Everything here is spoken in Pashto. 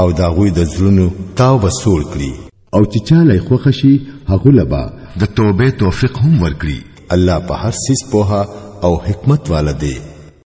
او دا غوی د زلونو تاو وسول کړي او چې چاله خوخه شي هغه لبا د توبې توفیق هم ورکړي الله په هر سیس پوها او حکمت والا دی